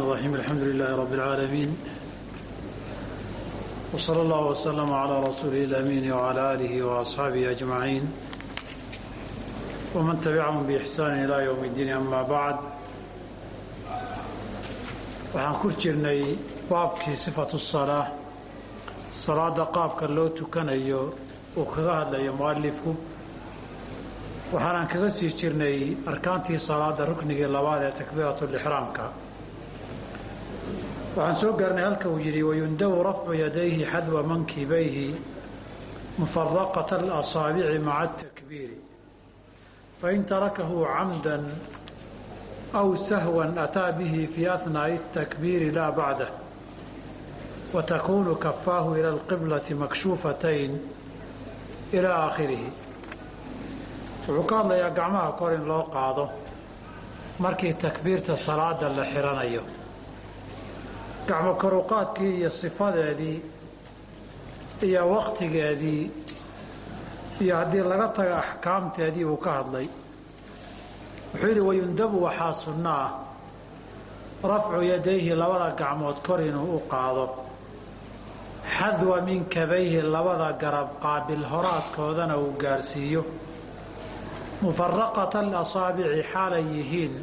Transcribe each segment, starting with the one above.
الرحيم الحمد لله رب العالمين وصلى الله وسلم على رسوله الأمين وعلى آله وأصحابه أجمعين ومن تبعهم بإحسان إلى يوم الدين أما بعد waxaan ku jirnay baabkii sifatu salaa salaada qaabka loo tukanayo uu kaga hadlayo mualifku waxaanaan kaga sii jirnay arkaantii salaada ruknigii labaad ee takbiiratulixraamka waxaan soo gaarnay halka uu yidhi wayundabu rafcu yadayhi xadwa mankibayhi mufaraqata alasaabici maca atakbiiri fain tarakahu camdan aw sahwan ataa bihi fii ahnaa'i اtakbiiri laa bacdah watakunu kafaahu ila alqiblati makshuufatayn ilaa aakhirihi. Wuxuu ka hadlayaa gacmaha kor in loo qaado markii takbiirta salaada la xiranayo gacmo koruqaadkii iyo sifadeedii iyo waktigeedii iyo haddii laga tago axkaamteedii uu ka hadlay. Wuxuu yidhi wayundabu waxaa sunno ah. Rafcu yadayhi labada gacmood kor inuu u qaado. Xadwa minkabayhi labada garab qaabil horaadkoodana uu gaarsiiyo. Mufaraqata alasaabici xaalay yihiin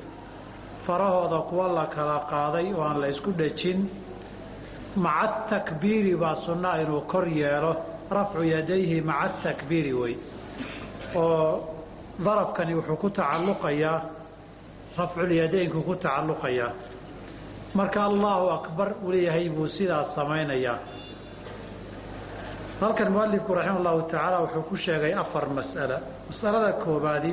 farahooda kuwa la kala qaaday oo aan la ysku dhejin. Maca atakbiiri baa sunnaa inuu kor yeelo. Rafcu yadayhi maca atakbiiri wey. Oo darafkani wuxuu ku tacalluqayaa rafculyadaynku ku tacalluqayaa. Marka allahu akbar uu leeyahay buu sidaas samaynayaa. Halkan mualifku raxima allahu tacaala wuxuu ku sheegay afar mas'ala. Mas'alada koobaadi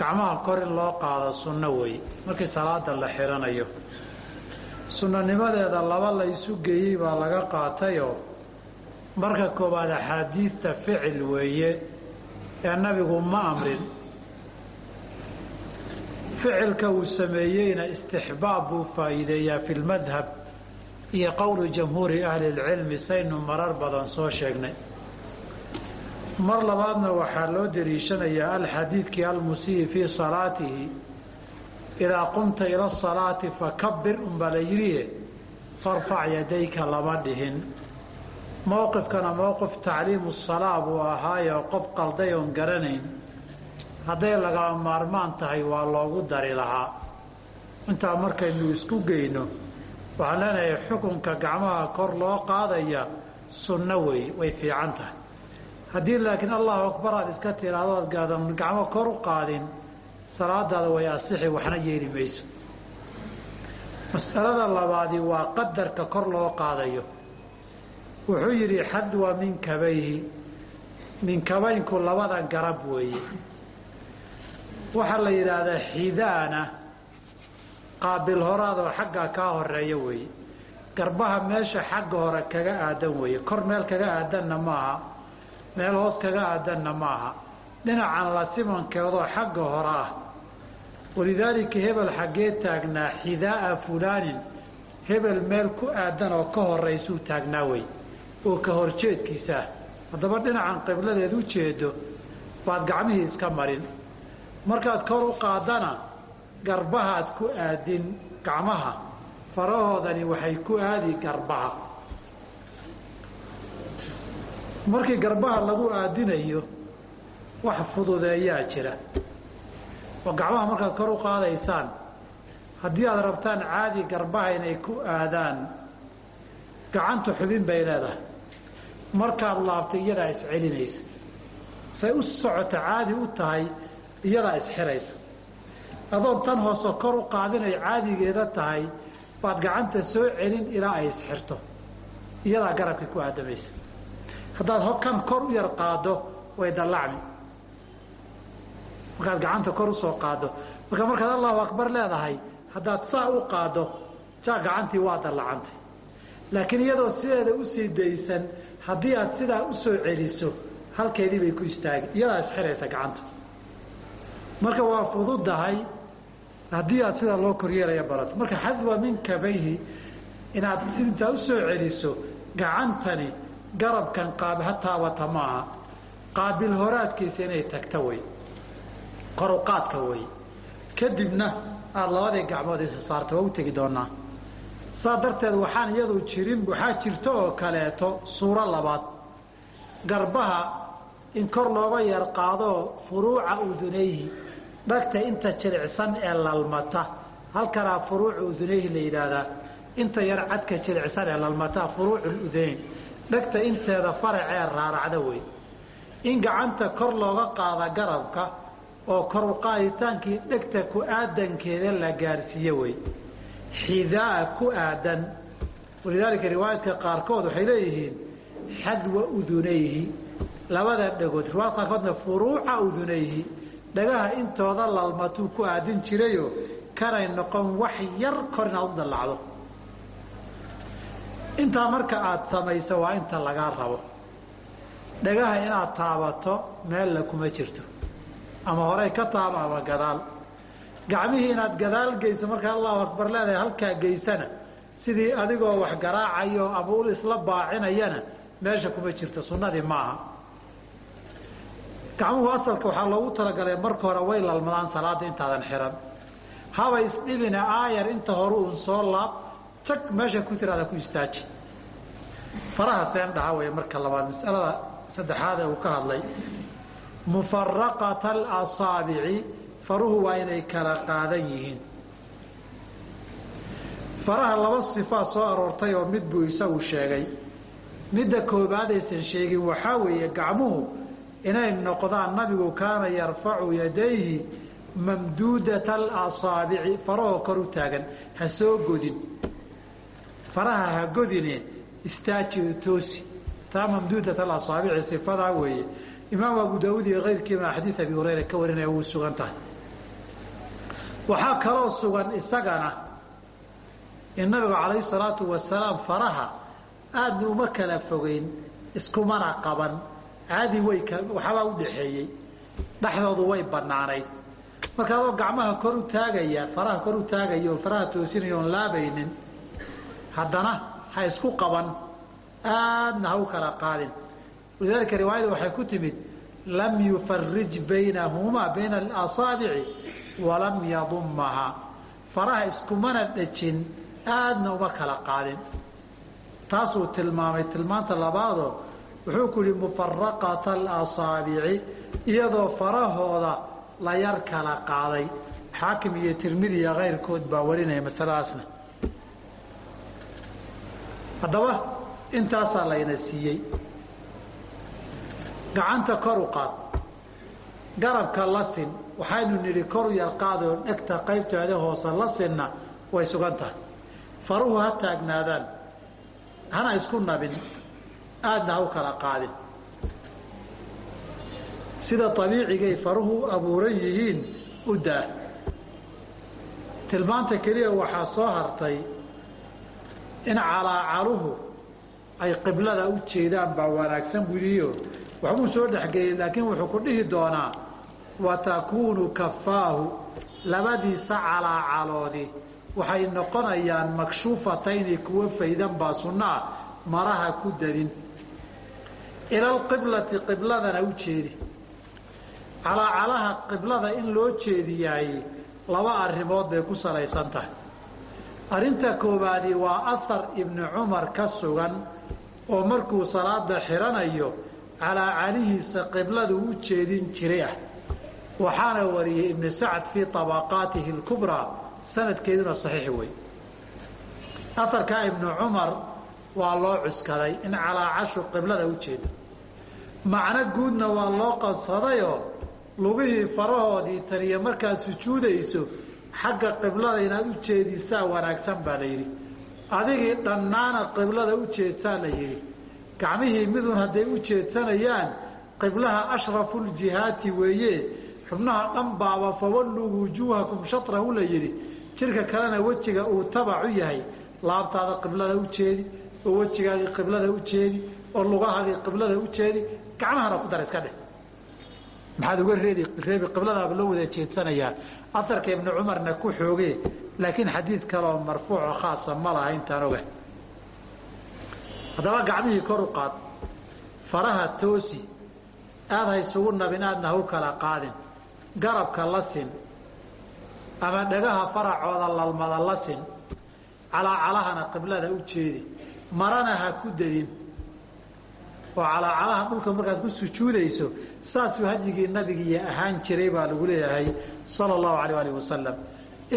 gacmaha kor in loo qaado sunno weeye markii salaada la xiranayo. Sunnanimadeeda laba la isu geeyey baa laga qaatayoo marka koobaad axaadiidta ficil weeye ee nabigu ma amrin. Ficilka uu sameeyeyna istixbaab buu faa'iideeyaa fi lmadhab iyo qowlu jamhuuri ahli lcilmi saynu marar badan soo sheegnay mar labaadna waxaa loo dariishanayaa alxadiidkii almusii fii salaatihi idaa qumta ila asalaati fakabir unbaa la yidhiye farfac yadayka lama dhihin. Mowqifkana mowqif tacliimu salaa buu ahaayoo qof qalday oon garanayn hadday lagama maarmaan tahay waa loogu dari lahaa. Intaa markaynu isku geyno waxaan leenahay xukunka gacmaha kor loo qaadaya sunno wey way fiican tahay haddii laakiin allahu akbar aad iska tiraahdo ad gaadan gacmo kor u qaadin salaadaada way asixi waxna yeeli mayso. Mas'alada labaadi waa qadarka kor loo qaadayo. Wuxuu yidhi xadwa minkabayhi minkabaynku labada garab weeye. Waxaa la yidhaahdaa xidaana qaabil horaadoo xagga kaa horreeya weeye. Garbaha meesha xagga hore kaga aadan weeye. Kor meel kaga aadanna maaha meel hoos kaga aadanna maaha. Dhinacan la simankeedoo xagga hore ah. Walidaalika hebel xaggee taagnaa xidaaa fulaanin hebel meel ku aadan oo ka horaysuu taagnaa wey oo ka horjeedkiisaah haddaba dhinacan qibladeed u jeedo baad gacmihii iska marin. Markaad kor u qaadana garbahaad ku aadin gacmaha. Farahoodani waxay ku aadi garbaha markii garbaha lagu aadinayo wax fududeeyaa jira. Oo gacmaha markaad kor u qaadaysaan haddii aad rabtaan caadi garbaha inay ku aadaan gacanta xubin bay leedahay. Markaad laabtay iyadaa iscelinaysa say u socota caadi u tahay iyadaa isxiraysa adoon tan hoose kor u qaadinay caadigeeda tahay baad gacanta soo celin ilaa ay isxirto iyadaa garabka ku aadamaysa haddaad kan kor u yar qaado way dallacmi. Markaad gacanta kor u soo qaado marka markaad allahu akbar leedahay haddaad saa u qaado saa gacantii waa dallacantay. Laakiin iyadoo sideeda u sii daysan haddii aad sidaa u soo celiso halkeedii bay ku istaagi iyadaa isxiraysa gacanta. Marka waa fududahay haddii aad sidaa loo koryeelaya barato marka xadwa min kabayhi inaad intaa u soo celiso gacantani garabkan qaab ha taabata maaha qaabil horaadkiisa inay tagta wey koruqaadka wey kadibna aada labadii gacmood isa saarta waa u tegi doonaa. Saa darteed waxaan iyadu jirin waxaa jirto oo kaleeto suuro labaad. Garbaha in kor looga yar qaadoo furuuca udunayhi. Dhagta inta jilicsan ee lalmata. Halkanaa furuucu udunayhi la yidhaahdaa. Inta yar cadka jilicsan ee lalmataa furuucu udunayn dhegta inteeda faracee raaracda wey in gacanta kor looga qaada garabka oo kor uqaaditaankii dhegta ku aadankeeda la gaarsiiye wey xidaa ku aadan walidaalika riwaayadka qaarkood waxay leeyihiin xadwa udunayhi labada dhagood. Riwaayad qaarkoodna furuuca udunayhi dhagaha intooda lalmatuu ku aadin jirayo kanay noqon wax yar kor inaad u dallacdo intaa marka aada samayso waa inta lagaa rabo. Dhagaha inaad taabato meella kuma jirto. Ama horey ka taabo ama gadaal. Gacmihii inaad gadaal geyso markaa allahu akbar leedahay halkaa geysana. Sidii adigoo wax garaacayo ama ul isla baacinayana meesha kuma jirto. Sunnadii maaha. Gacmuhu asalka waxaa loogu talagalay marka hore way lalmadaan salaada intaadan xihan haba isdhibina aayar inta hore uun soo laab jag meesha ku tiraada ku istaaji. Faraha seen dhaha wey marka labaad. Masalada saddexaad uu ka hadlay. Mufaraqata alasaabici faruhu waa inay kala qaadan yihiin. Faraha laba sifaa soo aroortay oo mid buu isagu sheegay. Midda koobaad sheegin waxaa weeye gacmuhu inay noqdaan nabigu kaana yarfacu yadayhi mamduudata alasaabici farahoo kor u taagan ha soo godin faraha ha godine istaaji toosi. Taa mamduudat alasaabici sifadaa weeye. Imaam abu daauud iyo keyrkiiba xadiid abi hurayra ka warinaya wuu sugan tahay. Waxaa kaloo sugan isagana in nabigu calayhi salaatu wasalaam faraha aadna uma kala fogeyn iskumana qaban caadi way waxbaa u dhaxeeyey dhexdoodu way banaanayd marka adoo gacmaha kor u taagaya faraha kor u taagaya oo faraha toosinaya oon laabaynin haddana ha isku qaban. Aadna ha u kala qaadin. Walidaalika riwaayada waxay ku timid lam yufarij baynahumaa bayna alasaabici walam yadummahaa faraha iskumana dhejin aadna uma kala qaadin. Taasuu tilmaamay. Tilmaanta labaadoo wuxuu ku yihi mufaraqata alasaabici iyadoo farahooda la yar kala qaaday. Xaakim iyo tirmidi iyo kayrkood baa warinaya masaladaasna haddaba intaasaa layna siiyey. Gacanta kor u qaad. Garabka la sin waxaynu nidhi kor yar qaadoo dhegta qaybteeda hoose la sinna way sugan tahay. Faruhu ha taagnaadaan. Hana isku nabin. Aadna ha u kala qaadin. Sida abiicigay faruhu abuuran yihiin u daa. Tilmaanta keliya waxaa soo hartay in calaacaluhu ay qiblada u jeedaan baa wanaagsan buliyo waxbuu soo dhexgeliyey laakiin wuxuu ku dhihi doonaa watakuunu kafaahu labadiisa calaacaloodi waxay noqonayaan makshuufatayni kuwa faydan baa sunnaa maraha ku dadin ilalqiblati qibladana u jeedi. Calaacalaha qiblada in loo jeediyaay laba arrimood bay ku salaysan tahay arrinta koowaadi waa ahar ibni cumar ka sugan oo markuu salaada xiranayo calaacalihiisa qibladu u jeedin jiray ah. Waxaana wariyey ibnu sacd fii طabaqaatihi اlkubraa sanadkeeduna saxiix wey aharkaa ibnu cumar waa loo cuskaday in calaacashu qiblada u jeedo macno guudna waa loo qadsadayoo lugihii farahoodii taniyo markaad sujuudayso xagga qiblada inaad u jeedisaa wanaagsan baa la yidhi. Adigii dhannaana qiblada u jeedsaa la yidhi. Gacmihii midun hadday u jeedsanayaan qiblaha ashrafu ljihaati weeye xubnaha dhan baaba fawalluu wujuuhakum shatrahu la yidhi. Jirka kalena wejiga uu tabacu yahay. Laabtaada qiblada u jeedi oo wejigaagii qiblada u jeedi oo lugahaagii qiblada u jeedi gacmahana ku dar iska dheh maxaad uga reebi qibladaaba loo wada jeedsanayaa. Aharka ibnu cumarna ku xooge laakiin xadiid kaleoo marfuuco khaasa ma laha intaan oga haddaba gacmihii kor u qaad. Faraha toosi. Aad ha isugu nabin aadna ha u kala qaadin. Garabka la sin ama dhagaha faracooda lalmada la sin calaacalahana qiblada u jeedi. Marana ha ku dadin oo calaacalaha dhulka markaad ku sujuudayso saasuu hadyigii nabigiiyo ahaan jiray baa lagu leeyahay sala allahu alayh alih wasalam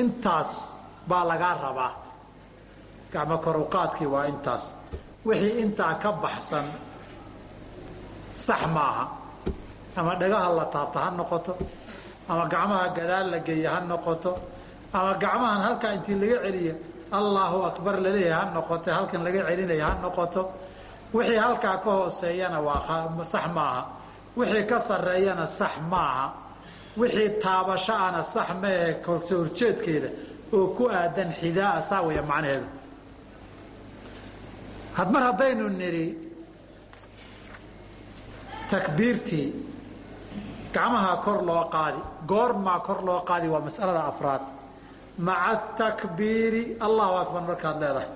intaas baa lagaa rabaa. Gacmo koruqaadkii waa intaas. Wixii intaa ka baxsan sax maaha. Ama dhagaha la taabta ha noqoto ama gacmaha gadaal la geeya ha noqoto ama gacmahan halkaa intii laga celiyo allahu akbar la leeyahay ha noqoto halkan laga celinaya ha noqoto wixii halkaa ka hooseeyana waa sax maaha. Wixii ka sarreeyana sax maaha. Wixii taabashaana sax maehe korso horjeedkeeda oo ku aadan xidaaa saa weya macnaheedu. Had mar haddaynu nidhi takbiirtii gacmaha kor loo qaadi goormaa kor loo qaadi waa mas'alada afraad. Maca takbiiri allahu akbar markaad leedahay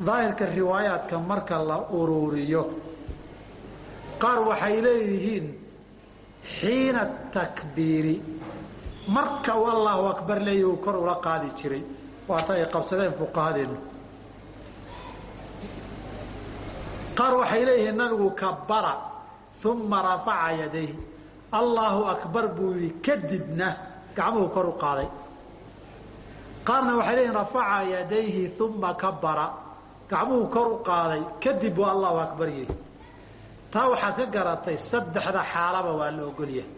daahirka riwaayaadka marka la uruuriyo qaar waxay leeyihiin xiina takbiiri. Marka uu allahu akbar leeyahi uu kor ula qaadi jiray. Waata ay qabsadeen fuqahadeennu. Qaar waxay leeyihiin nabigu kabara uma rafaca yadayhi. Allahu akbar buu yidhi kadibna gacmuhu kor u qaaday. Qaarna waxay leeyihiin rafaca yadayhi uma kabara gacmuhu kor u qaaday kadib buu allahu akbar yidhi. Taa waxaad ka garatay saddexda xaalaba waa la ogolyahay.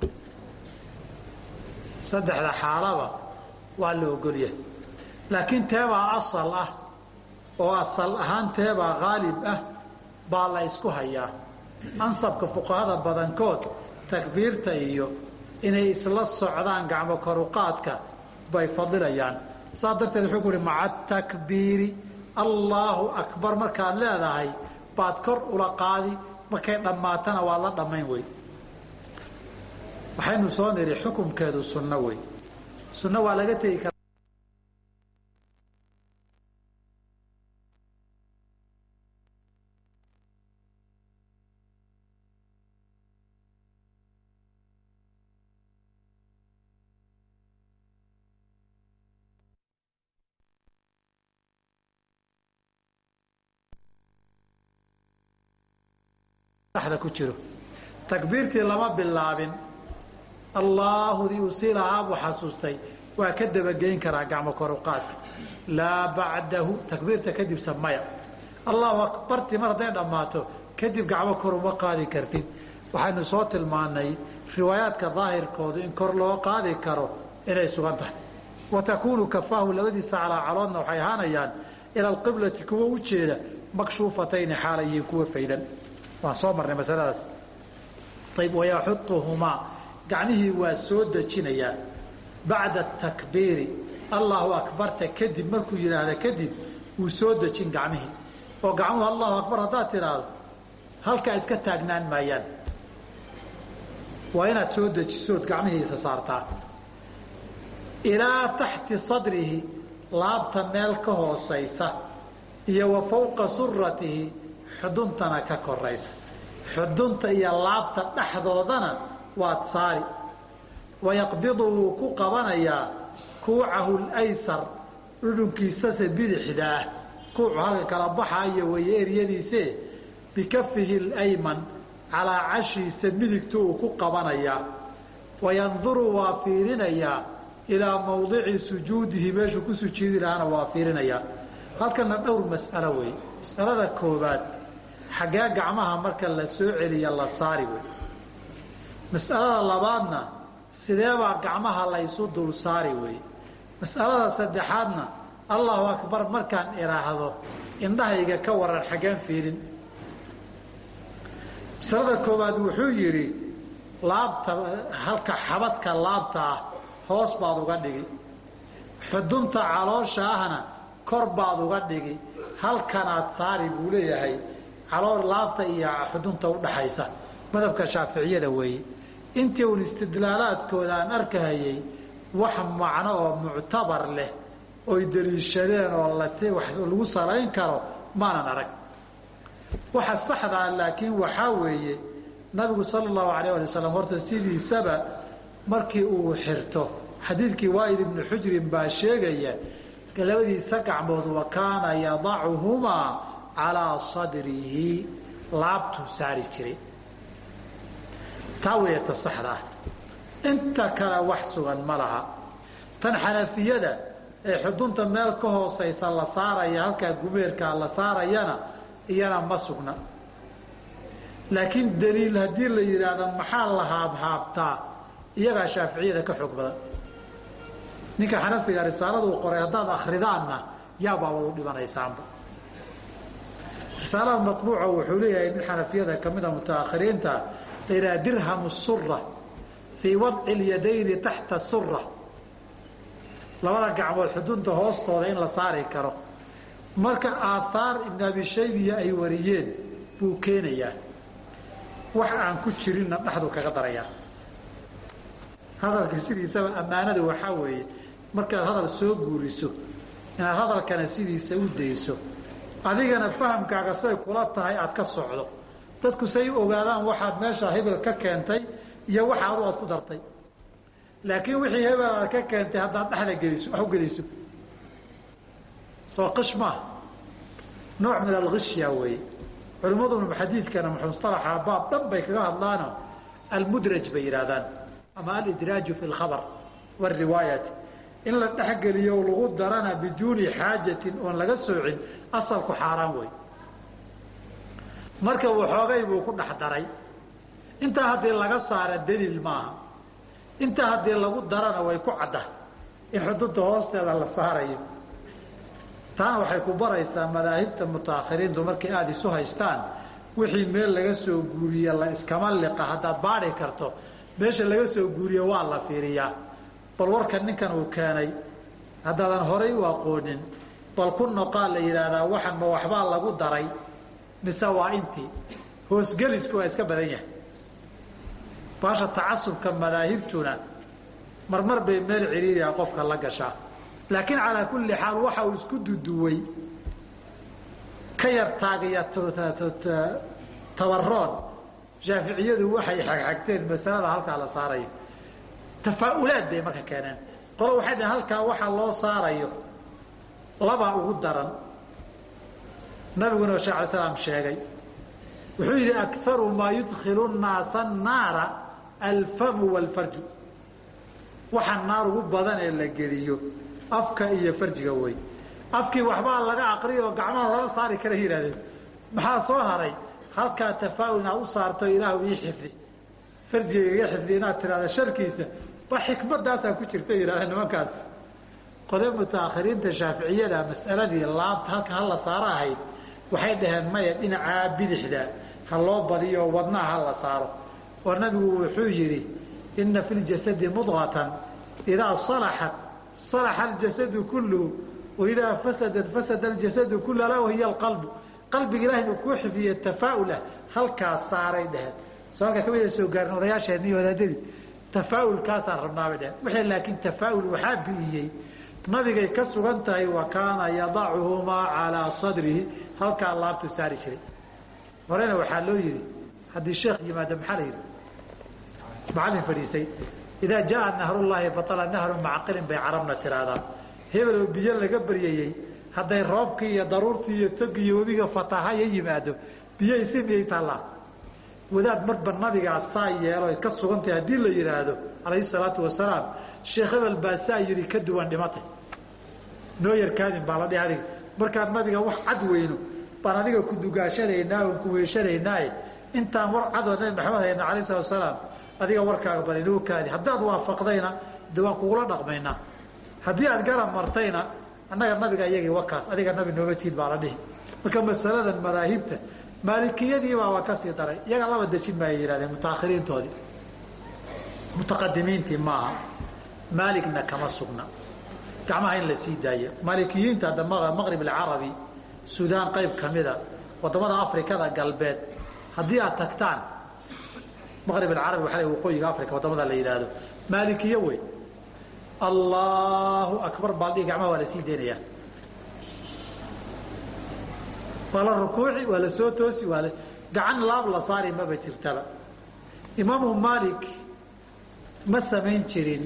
Saddexda xaalaba waa la ogolyahay. Laakiin teebaa asal ah oo asal ahaan teebaa haalib ah baa la isku hayaa. Ansabka fuqahada badankood takbiirta iyo inay isla socdaan gacmo koruqaadka bay fadilayaan saas darteed wuxuu ku uhi maca takbiiri allaahu akbar markaad leedahay baad kor ula qaadi markay dhammaatana waa la dhammayn wey waxaynu soo nidhi xukumkeedu sunno wey sunno waa laga tegi kara ku jiro. Takbiirtii lama bilaabin. Allaahudii uu sii lahaa buu xasuustay. Waa ka dabageyn karaa gacmo koruqaadka laa bacdahu takbiirta kadibsa maya. Allahu akbartii mar hadday dhammaato kadib gacmo kor uma qaadi kartid. Waxaynu soo tilmaanay riwaayaadka daahirkoodu in kor loo qaadi karo inay sugan tahay. Wa takuunu kafaahu labadiisa calaacaloodna waxay ahaanayaan ila alqiblati kuwa u jeeda makshuufatayni xaalayihiin kuwa faydan waan soo marnay masaladaas. Ayb wayaxuuhumaa gacmihii waa soo dejinayaa bacda takbiiri. Allahu akbarta kadib markuu yidhaahda kadib wuu soo dejin gacmihii. Oo gacmuhu allahu akbar haddaad tidhaahdo halkaa iska taagnaan maayaan. Waa inaad soo dejisood gacmihiisa saartaa. Ilaa taxti sadrihi laabta meel ka hoosaysa iyo wa fawqa suratihi xuduntana ka koraysa. Xudunta iyo laabta dhexdoodana waad saari wayaqbidu wuu ku qabanayaa kuucahu laysar dhudhunkiisase bidixda ah kuucu halka kala baxaayo weeye eryadiise bikafihi lyman calaa cashiisa midigta uu ku qabanayaa. Wayanduru waa fiirinayaa ilaa mawdici sujuudihi meeshuu ku sujuudi lahaana waa fiirinayaa halkana dhowr mas'alo weeye. Masalada koobaad xaggee gacmaha marka la soo celiya la saari wey mas'alada labaadna sideebaa gacmaha laysu dul saari wey mas'alada saddexaadna allahu akbar markaan idhaahdo indhahayga ka waran xaggeen fiirin. Masalada koowaad wuxuu yidhi laabta halka xabadka laabta ah hoos baad uga dhigi. Xudunta caloosha ahna kor baad uga dhigi. Halkanaad saari buu leeyahay caloo laabta iyo xudunta udhaxaysa madhabka shaaficiyada weeye. Intii uun istidlaalaadkooda aan arkahayay wax macno oo muctabar leh oy daliishadeen oo lagu salayn karo maanan arag. Waxa saxdaa laakiin waxaa weeye nabigu sala allahu alayh ali wasalam horta sidiisaba markii uu xirto xadiidkii waaid ibnu xujrin baa sheegaya labadiisa gacmood wa kaana yadacuhumaa calaa sadrihi laabtuu saari jiray. Taa weeyata saxda ah. Inta kale wax sugan ma laha. Tan xanafiyada ee xudunta meel ka hoosaysa la saaraya halkaa gumeerkaa la saarayana iyana ma sugna. Laakiin daliil haddii la yidhaahdo maxaa la haabhaabtaa? Iyagaa shaaficiyada ka xoog badan. Ninka xanafiga risaaladuu qoray haddaad akridaanna yaabaaba u dhibanaysaanba risaalada maطbuuca wuxuu leeyahay mid xanafiyada kamida mutaakhiriinta laydhaha dirhamu sura fii wadci اlyadayni taxta sura labada gacmood xudunta hoostooda in la saari karo marka aaaar ibn abi shaybiya ay wariyeen buu keenayaa wax aan ku jirinna dhexdu kaga darayaa hadalka sidiisaba ammaanada waxaa weeye markaad hadal soo guuriso inaad hadalkana sidiisa u dayso adigana fahamkaaga say kula tahay aad ka socdo. Dadku say u ogaadaan waxaad meesha hebel ka keentay iyo waxa aad ku dartay. Laakiin wixii hebel aad ka keentay haddaad dhexda geliso wax u geliso. Soo qish maaha nooc min alghishya weeye. Culimmaduna xadiidkana musalaxa baab dhan bay kaga hadlaano almudraj bay yidhahdaan ama alidraaju fi lkhabar wariwaayati in la dhexgeliyo lagu darana biduuni xaajatin oon laga soocin asalku xaaraan wey marka waxoogay buu ku dhex daray. Intaa haddii laga saara daliil maaha. Intaa haddii lagu darana way ku cadda. In xudunta hoosteeda la saarayo. Taana waxay ku baraysaa madaahibta mutaakhiriintu markay aada isu haystaan wixii meel laga soo guuriye la iskama liqa haddaad baadhi karto meesha laga soo guuriye waa la fiiriyaa bal warka ninkan uu keenay haddaadan horay u aqoonin bal ku noqaa la yidhaahdaa waxan ma waxbaa lagu daray mise waa intii hoosgelisku waa iska badan yahay. Baasha tacasubka madaahibtuna marmar bay meel ciriiriya qofka la gashaa. Laakiin calaa kulli xaal waxa uu isku duduway ka yar taagiya tabaroon shaaficiyadu waxay xagxagteen masalada halkaa la saarayo tafaaulaad bay marka keeneen. Qolo waxay dhaheen halkaa waxa loo saarayo labaa ugu daran. Nabiguna alay slam sheegay. Wuxuu yidhi akaru maa yudkilu naasa naara alfamu waalfarju waxa naar ugu badan ee la geliyo afka iyo farjiga wey afkii waxbaa laga aqriya oo gacmaha lala saari kara yihahdeen maxaa soo haray? Halkaa tafaaul inaad u saarto ilaah ii xifdi. Farjiga iga xifdi inaad tirahda sharkiisa ba xikmadaasaa ku jirta yidhahdeen nimankaas. Qode mutaakhiriinta shaaficiyada mas'aladii laabta halka hala saaro ahayd waxay dhaheen maya dhinacaa bidixda ha loo badiyo wadnaha ha la saaro. Oo nabigu wuxuu yidhi ina fi ljasadi mudqatan idaa salaxat salaxa aljasadu kulluhu waidaa fasadat fasada aljasadu kullu alaa wahiya alqalbu qalbiga ilahay uu kuu xifdiye tafaaul ah halkaas saaray dheheen soo halka kamida soo gaarin odayaasheenni iyo wadaadadii tafaaulkaasaan rabnaabay dheheen wixii laakiin tafaaul waxaa bi'iyey nabigay ka sugan tahay wa kaana yadacuhumaa calaa sadrihi halkaa laabtu saari jiray. Horena waxaa loo yidhi haddii sheekh yimaado maxaa la yidhi? Macallin fadhiisay idaa jaa nahrullaahi batala nahru macaqilin bay carabna tirahdaan hebel oo biyo laga baryayey hadday roobkii iyo daruurtii iyo togi iyo webiga fatahaya yimaado biyo isi miyay taallaa wadaad marba nabigaa saa yeelo ka sugantahay haddii la yidhaahdo calayhi salaatu wasalaam sheekh hebel baa saa yidhi ka duwan dhimatay. Noo yarkaadin baa la dhihi adiga. Markaan nabiga wax cad weyno baan adiga ku dugaashanaynaa oon ku weeshanaynaay intaan war cadoo nabi maxamed hayna alayh salatu wasalaam adiga warkaaga bal inoo kaadi. Haddaad waafaqdayna de waan kugula dhaqmaynaa haddii aad garab martayna annaga nabiga iyagii wakaas adiga nabi noomatiid baa la dhihi. Marka masaladan madaahibta maalikiyadiibaa waa ka sii daray. Iyaga laba dejin maaya yihahdeen mutaakhiriintoodii. Mutaqadimiintii maaha. Maaligna kama sugna. Gacmaha in la sii maalikiyiinta hadda maqrib alcarabi suudaan qayb kamida waddamada afrikada galbeed haddii aad tagtaan maqrib alcarabi waxa waqooyiga africa waddamada la yidhaahdo maalikiye wey allahu akbar baa dhihi gacmaha waa la sii deynayaa waa la rukuuci waa la soo toosi waa gacan laab la saari maba jirtaba. Imaamu maalik ma samayn jirin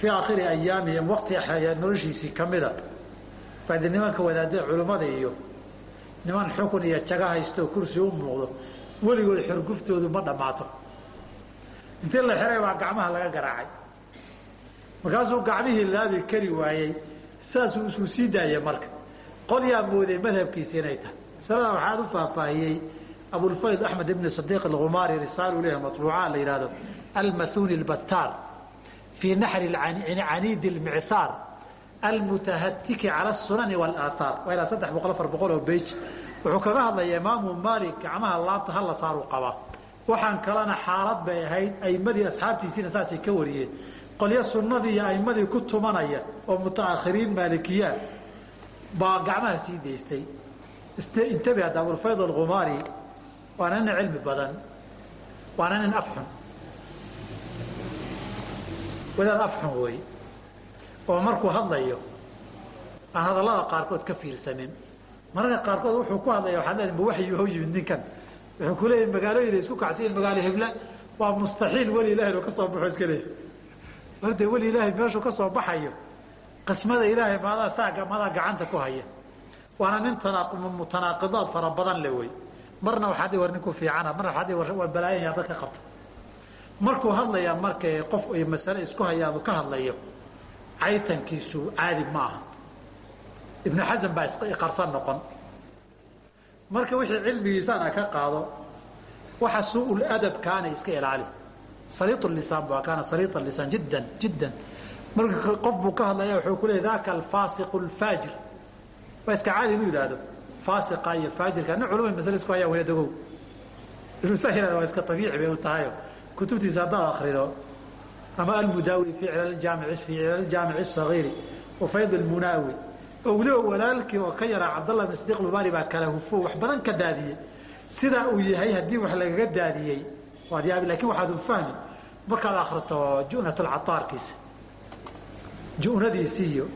fii aakhiri ayaamihim wakti noloshiisii ka mida. Badi nimanka wadaadada culimmada iyo niman xukun iyo jaga haystooo kursi u muuqdo weligood xorguftoodu ma dhammaato. Intii la xiray baa gacmaha laga garaacay. Markaasuu gacmihii laabi kari waayey saasuu isku sii daayay marka qolyaa mooday madhabkiisi inay tahay masalada waxaad u faahfaahiyey abulfayd axmed ibn sadiiq alhumaari risaalu leh maطbuuca la yihahdo almathuni اlbattaar fii naxri caniidi اlmicthaar almutahatiki cala الsunani wاlaahaar waa ilaa saddex boqol afar boqol oo bej wuxuu kaga hadlaya imaamu maalik gacmaha laabta hala saaru qabaa waxaan kalena xaalad bay ahayd aimadii asxaabtiisiina saasay ka wariyeen qolyo sunnadii iyo aimadii ku tumanaya oo mutaakhiriin maalikiyaan baa gacmaha sii daystay. Intabi hadda abulfayd alkhumaari waana nin cilmi badan waana nin afxun. Wadaad afxun wey oo markuu hadlayo aan hadallada qaarkood ka fiirsanin. Mararka qaarkood wuxuu ku hadlaya waxaad leedahay ma waxyi hau yimid ninkan. Wuxuu ku leeyahay magaalooyina isku kacsiyin magaalo hebla. Waa mustaxiil weli ilahay inuu ka soo baxo iska leeyahy marde weli ilaahay meeshuu ka soo baxayo qismada ilaahay maadaa saaga madaa gacanta ku haya. Waana nin mutanaaqidaad fara badan le wey. Marna waxaa di war ninku fiicana marna waxaa di waa balaayanya dadka qabta markuu hadlaya marka qof ay masale isku hayaanu ka hadlayo caytankiisu caadi ma aha. Ibnu xasan baa isqarsan noqon. Marka wixii cilmigiisaana ka qaado waxa suu adabkaana iska ilaali. Saliiط lisaan ba kaana saliiط lisaan jiddan jiddan marka qof buu ka hadlaya wuxuu ku leeyay daaka alfaasiqu alfaajir. Waa iska caadi inuu yidhaahdo faasiqa iyo faajirka. Nin culamay masale isku hayaa wadagow inuu saa yidhahdo waa iska tabiici bay u tahayo kutubtiisa haddaad akrido ama almudaawi fii cilaljaamic fii cilaljaamici asagiiri wa almunaawi. Oo walaalkii oo ka yaraa cabdallah bin sidiq lubaari baa kala hufo wax badan ka daadiyey. Sidaa uu yahay haddii wax lagaga daadiyey waad yaabi laakiin waxaad u fahmi markaad akrito junatulcataarkiisa junadiisi iyo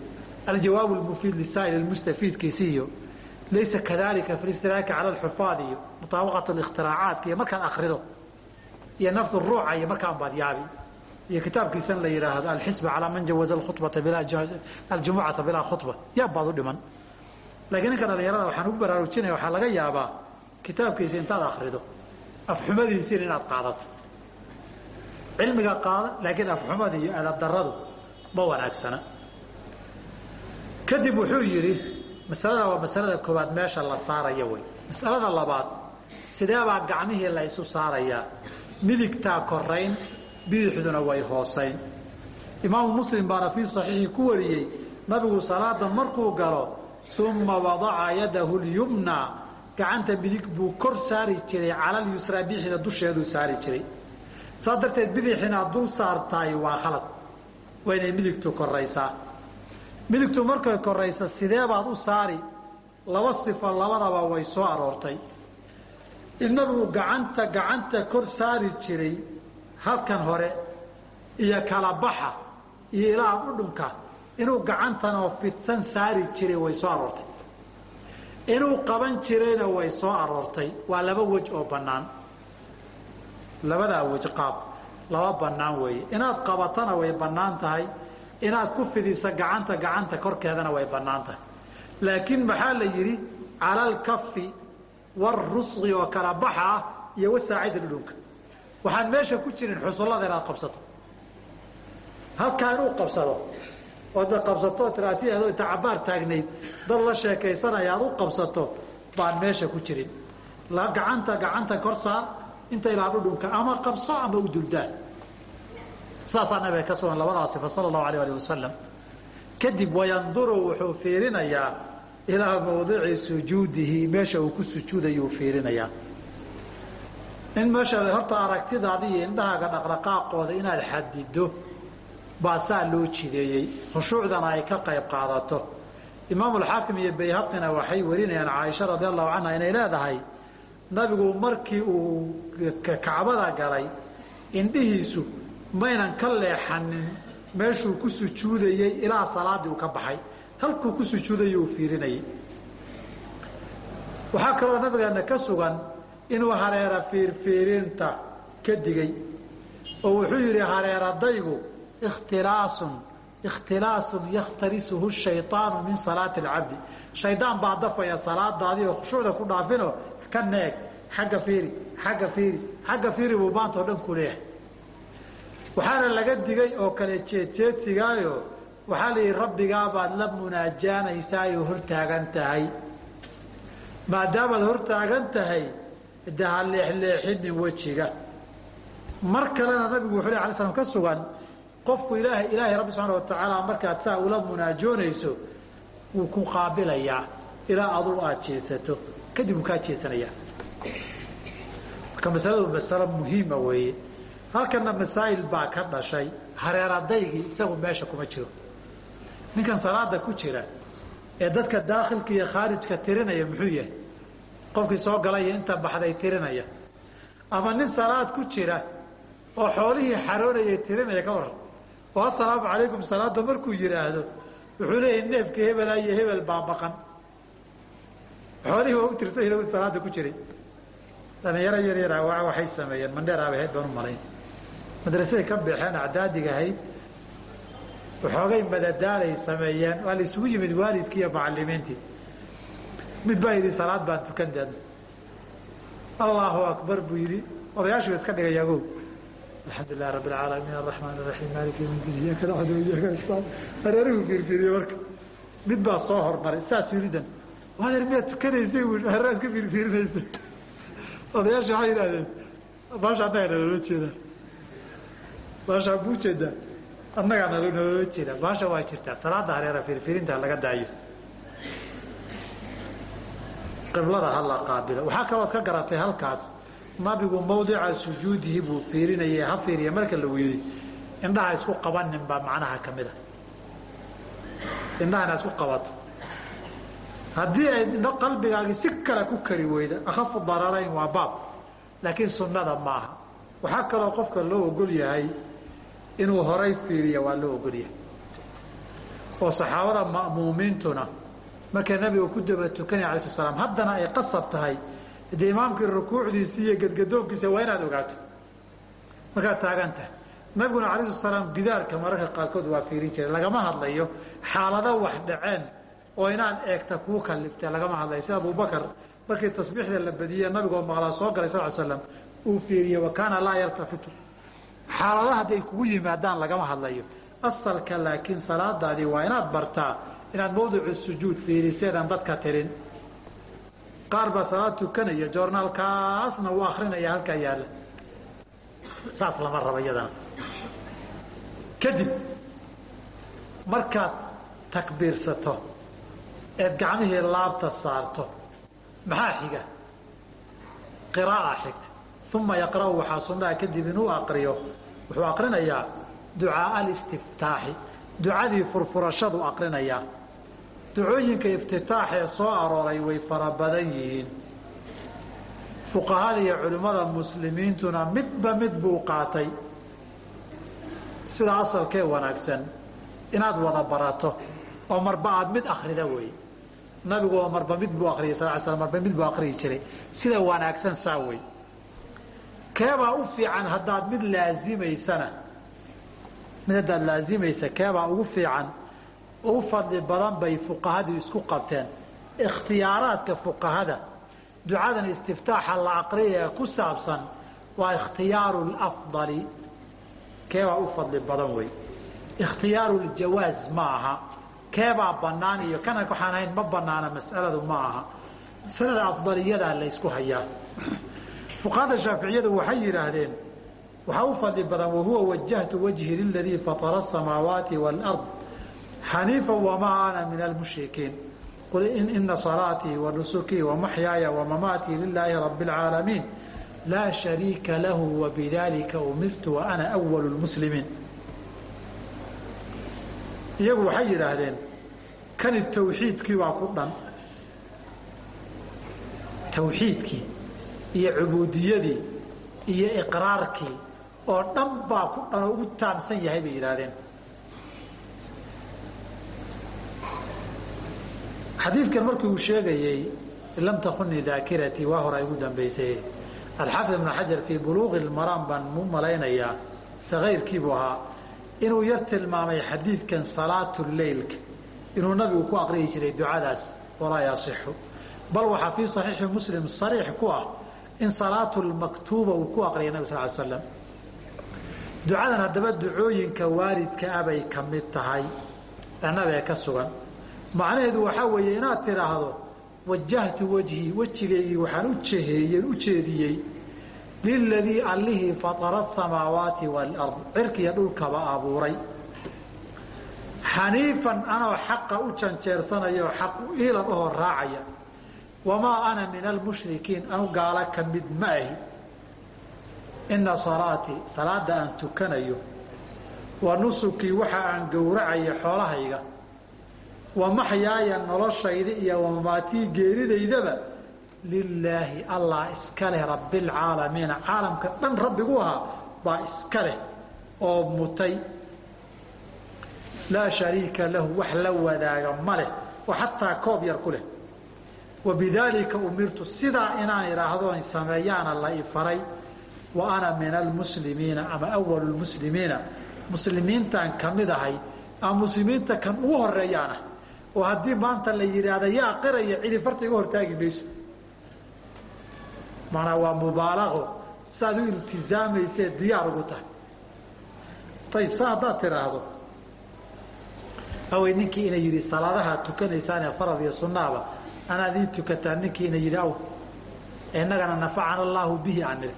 aljawaab lmufiid lisaa'il mustafiidkiisi iyo laysa kadalika fi istiraaki cala alxufaad iyo mutaabaqat اlاkhtiraacaat iyo markaad akrido iyo nafd ruuca iyo markaan baad yaabi iyo kitaabkiisan la yidhaahdo alxisba calaa man jawaza khubata aljumucata bilaa khuba yaab baad u dhiman. Laakiin ninka dhalinyarada waxaan ugu baraarujinaya waxaa laga yaabaa kitaabkiisa intaad akrido afxumadiisiina inaad qaadato. Cilmiga qaada laakiin afxumada iyo adadaradu ma wanaagsana. Kadib wuxuu yidhi masalada waa masalada koowaad meesha la saaraya wey masalada labaad sideebaa gacmihii la isu saarayaa midigtaa korayn bidixduna way hoosayn imaamu muslim baana fii saxiixi ku wariyey nabigu salaada markuu galo uma wadaca yadahu lyumna gacanta midig buu kor saari jiray cala lyusraa bidixda dusheeduu saari jiray. Saas darteed bidixina dul saartaay waa khalad waa inay midigtu koraysaa midigtu markay koraysa sideebaad u saari? Laba sifo labadaba way soo aroortay. In nabigu gacanta gacanta kor saari jiray halkan hore iyo kala baxa iyo ilaa dhudhunka inuu gacantan oo fidsan saari jiray way soo aroortay. Inuu qaban jirayna way soo aroortay. Waa laba wej oo bannaan. Labadaa wej qaab laba bannaan weeye. Inaad qabatana way bannaan tahay. Inaad ku fidisa gacanta gacanta korkeedana way bannaan tahay. Laakiin maxaa la yidhi? Cala alkafi warusqi oo kala baxa ah iyo wasaacida dhudhunka waxaan meesha ku jirin xusullada inaad qabsato. Halkaa inuu qabsado ood qabsato tiraasideedo inta cabaar taagnayd dad la sheekaysanaya aad u qabsato baan meesha ku jirin. Gacanta gacanta kor saar inta ilaa dhudhunka ama qabso ama u duldaan. Saasaa nabiga ka sugan labadaa sifa sala allahu alayh alih wasalam kadib wayanduru wuxuu fiirinayaa ilaa mawdici sujuudihi. Meesha uu ku sujuudayuu fiirinayaa. In meesha horta aragtidaada iyo indhahaaga dhaqdhaqaaqooda inaad xadido baa saa loo jideeyey. Khushuucdana ay ka qayb qaadato. Imaamu alxaakim iyo bayhaqina waxay warinayaan caaisha radi allahu canha inay leedahay nabigu markii uu kacbada galay indhihiisu maynan ka leexanin meeshuu ku sujuudayey ilaa salaadii uu ka baxay. Halkuu ku sujuudayay uu fiirinayay. Waxaa kaloo nabigeena ka sugan inuu hareera fiirfiirinta ka digay oo wuxuu yidhi hareeradaygu ikhtilaasun ikhtilaasun yakhtalisuhu shayطaanu min salaati اlcabdi shaydaan baa dafaya salaadaadii oo khushuucda ku dhaafinoo ka neeg xagga fiiri xagga fiiri xagga fiiri buu maanta o dhan ku leeyahay. Waxaana laga digay oo kale jeedjeedsigaayo waxaa la yidhi rabbigaabaad la munaajaanaysaayoo hortaagan tahay. Maadaamaad hortaagan tahay de ha leexleexinin wejiga. Mar kalena nabigu wuxuu lay alay slam ka sugan qofku ilaahay ilaahay rabbi subxaana watacaala markaad saa ula munaajoonayso wuu ku qaabilayaa ilaa aduu aada jeedsato kadib wuu kaa jeedsanayaa marka masaladu masalo muhiima weeye. Halkana masaa'il baa ka dhashay hareeradaygii isagu meesha kuma jiro. Ninkan salaada ku jira ee dadka daakhilka iyo khaarijka tirinaya muxuu yahay? Qofkii soo galay iyo inta baxday tirinaya. Ama nin salaad ku jira oo xoolihii xaroonayay tirinaya ka waran. Oo assalaamu calaykum salaada markuu yidhaahdo wuxuu leeyahay neefka hebela iyo hebel baa maqan xoolihii waa u tirsan salaada ku jiray. Dhalinyaro yar yara waxay sameeyeen. Mandheeraaba ahayd baan u malayn. Madrasaday ka baxeen acdaadiga ahayd. Waxoogay madadaalay sameeyeen. Waa la isugu yimid waalidkii iyo macalimiintii mid baa yidhi salaad baan tukan deedna allahu akbar buu yidhi. Odayaashii ba iska dhigaya agow alxamdu lilahi rabbi alcaalamiin araxmaan araxiim maaliki yawm diin iyyaka nacbudu wa iyyaka nastaciin. Hareerihu fiirfiiriyey marka. Mid baa soo hormaray saas yiridan waadeer miyaad tukanaysay bu hareeraha iska fiirfiirinaysay odayaashii waxay yidhahdeen baasha annagaa naloola jeedaa baashaa buu jeedaa annagaa nal naloola jeedaa baasha waa jirtaa salaada hareera fiirfiirinta laga daayo qiblada ha la qaabilo waxaa kalood ka garatay halkaas. Nabigu mawdica sujuudihi buu fiirinayay ha fiiriya marka lagu yidhi indhaha isku qabanin baa macnaha ka mid a indhaha ina isku qabato haddii ay qalbigaagii si kale ku kari weyda akhafu dararayn waa baab laakiin sunnada maaha. Waxaa kaloo qofka loo ogol yahay inuu horay fiiriya waa loo ogol yahay. Oo saxaabada ma'muumiintuna markay nabiga ku daba tukanaya alay sl slam haddana ay qasab tahay dee imaamkii rukuucdiisi iyo gadgadoonkiisa waa inaad ogaato. Markaad taagan tahay. Nabiguna alay sl slaam gidaarka mararka qaarkood waa fiirin jiray lagama hadlayo xaalado wax dhaceen oo inaad eegta kuu kaliftee lagama hadlayo sida abubakar markii tasbiixda la badiyey nabigoo maqlaa soo galay sal slam uu fiiriye wa laa yaltafitu. Xaalado hadday kugu yimaadaan lagama hadlayo. Asalka laakiin salaadaadii waa inaad bartaa inaad mawdicu sujuud fiiriseedaan dadka tirin. Qaar baa salaad tukanaya joornaalkaasna uu akrinaya halkaa yaalla. Saas lama rabo iyadana. Kadib markaad takbiirsato eed gacmihii laabta saarto. Maxaa xiga? Qiraaa xigta. Uma yaqra'u waxaa sunnaha kadib inuu aqriyo. Wuxuu aqrinayaa ducaaa alistiftaaxi. Ducadii furfurashadu aqrinayaa ducooyinka iftitaaxee soo arooray way fara badan yihiin. Fuqahada iyo culimmada muslimiintuna midba mid buu qaatay. Sida asalkee wanaagsan inaad wada barato oo marba aad mid akrida weeye nabigu oo marba mid buu akriyay sal l slam marba mid buu akriyi jiray. Sida wanaagsan saa wey. Keebaa u fiican haddaad mid laazimaysana mid haddaad laazimaysa keebaa ugu fiican ugu fadli badan bay fuqahadii isku qabteen. Ikhtiyaaraadka fuqahada ducadan istiftaaxa la aqriyaya ku saabsan waa ikhtiyaaru lafdali keebaa u fadli badan wey. Ikhtiyaaru ljawaaz ma aha keebaa banaan iyo kana waxaan ahayn ma banaana mas'aladu ma aha. Masalada afdaliyadaa la ysku hayaa fuqahada shaaficiyadu waxay yidhaahdeen waxaa u fadli badan wahuwa wajahtu wajhi liladii fatara asamaawaati wاlard xaniifa wamaa ana min almushrikiin. Qul ina salaatii wanusukii wamaxyaaya wamamaatii lilaahi rabi اlcaalamiin laa shariika lahu wabidalika umirtu waana awalu lmuslimiin iyagu waxay yidhaahdeen kani tawxiidkii waa ku dhan. Tawxiidkii iyo cubuudiyadii iyo iqraarkii oo dhan baa ku dhan oo ugu taamsan yahay bay yidhahdeen xadiidkan markii uu sheegayey lam takuni daakiratii waa hore ay ugu dambaysay. Alxaafid ibnu xajar fii buluuqi lmaraan baan mu malaynayaa sakayrkiibuu ahaa inuu yar tilmaamay xadiidkan salaatu leylka inuu nabigu ku aqriyi jiray ducadaas walaa yasixu. Bal waxaa fii saxiixi muslim sariix ku ah in salaatu lmaktuuba uu ku aqriyay nabig sal slam ducadan haddaba ducooyinka waalidka ah ka mid tahay annabee ka sugan. Macnaheedu waxaa weeye inaad tidhaahdo wajahtu wajhii wejigaygii waxaan u jeheeyeen u jeediyey liladii allihii fatara asamaawaati waalard cirkiya dhulkaba abuuray xaniifan anoo xaqa u janjeersanaya oo xaq iilad ahoo raacaya wamaa ana min almushrikiin anu gaalo ka mid ma ahi ina salaatii salaada aan tukanayo wa nusukii waxa aan gowracaya xoolahayga wa maxyaaya noloshayda iyo wamamaatii geeridaydaba lilaahi allah iska leh rabbilcaalamiina caalamka dhan rabbigu ahaa baa iska leh oo mutay. Laa shariika lahu wax la wadaaga ma leh oo xataa koob yar ku leh. Wa umirtu sidaa inaan idhaahdo sameeyaana la ifaray wa ana min almuslimiina ama awalu lmuslimiina muslimiintaan ka mid ahay ama muslimiinta kan ugu horeeyaana oo haddii maanta la yidhaahda yaa qiraya cidi farta iga hortaagi mayso maanaa waa mubaalaqo saad u iltizaamayse diyaar ugu tahay. Ayib sa haddaad tidhaahdo awey ninkii ina yidhi salaadaha tukanaysaanee farad iyo sunnaaba anaad ii tukataa ninkii ina yidhi aw innagana nafacana allaahu bihi aan nidhi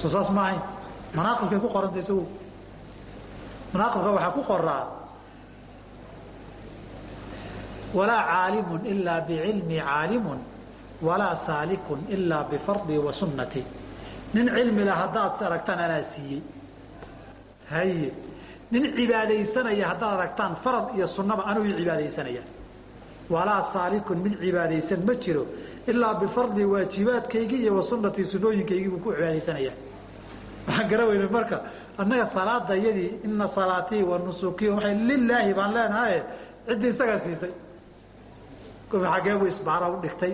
soo saas ma manaaqibkay ku qoranta isagu. Manaaqibka waxaa ku qoraa walaa caalimun ilaa bicilmi caalimun walaa saalikun ilaa bifardii wa sunnatii nin cilmi la haddaad aragtaan anaa siiyey. Haye nin cibaadaysanaya haddaad aragtaan farad iyo sunnaba anuu cibaadaysanaya. Walaa saalikun mid cibaadaysan ma jiro ilaa bifardii waajibaadkaygii iyo wa sunnatii sunooyinkaygii buu ku cibaadaysanaya. Waxaan gara weyne marka annaga salaada iyadii ina salaatii wa nusukii waay lilaahi baan leenahaye ciddii isagaa siisay. Xaggee buu isbaara u dhigtay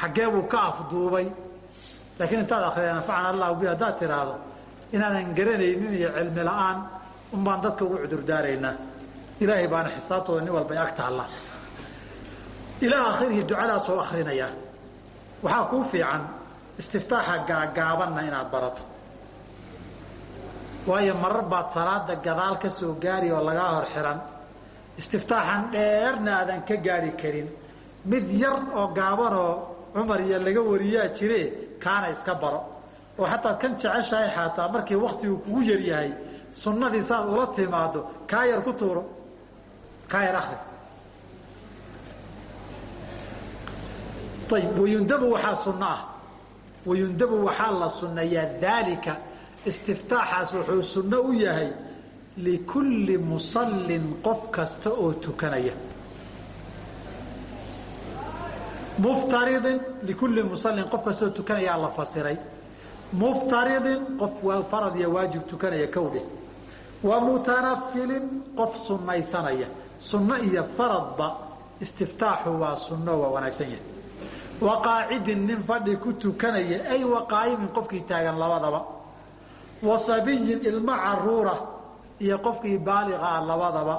xaggee buu ka afduubay. Laakiin intaad akriya nafacana allahu bi haddaad tidhaahdo inaadan garanaynin iyo cilmi la'aan un baan dadka ugu cudurdaaraynaa ilaahay baana xisaabtooda nin walbay ag taalla ilaa akhirihi ducadaasoo akrinayaa waxaa kuu fiican istiftaaxa gaagaabanna inaad barato. Waayo marar baad salaada gadaal ka soo gaari oo lagaa hor xiran istiftaaxan dheerna aadan ka gaari karin. Mid yar oo gaabanoo cumar iyo laga wariyaa jire kaana iska baro. Oo xataad kan jeceshahay xataa markii waktigu kugu yar yahay sunnadii saad ula timaado kaa yar ku tuuro. Kaa yar akri ayb wayundabu waxaa sunno ah. Wayundabu waxaa la sunneeyaa daalika. Istiftaaxaas wuxuu sunno u yahay likulli musallin qof kasta oo tukanaya muftaridin likulli musallin qof kasta oo tukanayaa la fasiray. Muftaridin qof farad iyo waajib tukanaya kowdhe wa mutanafilin qof sunnaysanaya. Sunno iyo faradba istiftaaxu waa sunno waa wanaagsan yahay. Wa qaacidin nin fadhi ku tukanaya ay wa qaa'imin qofkii taagan labadaba. Wa sabiyin ilmo caruura iyo qofkii baaliqa ah labadaba.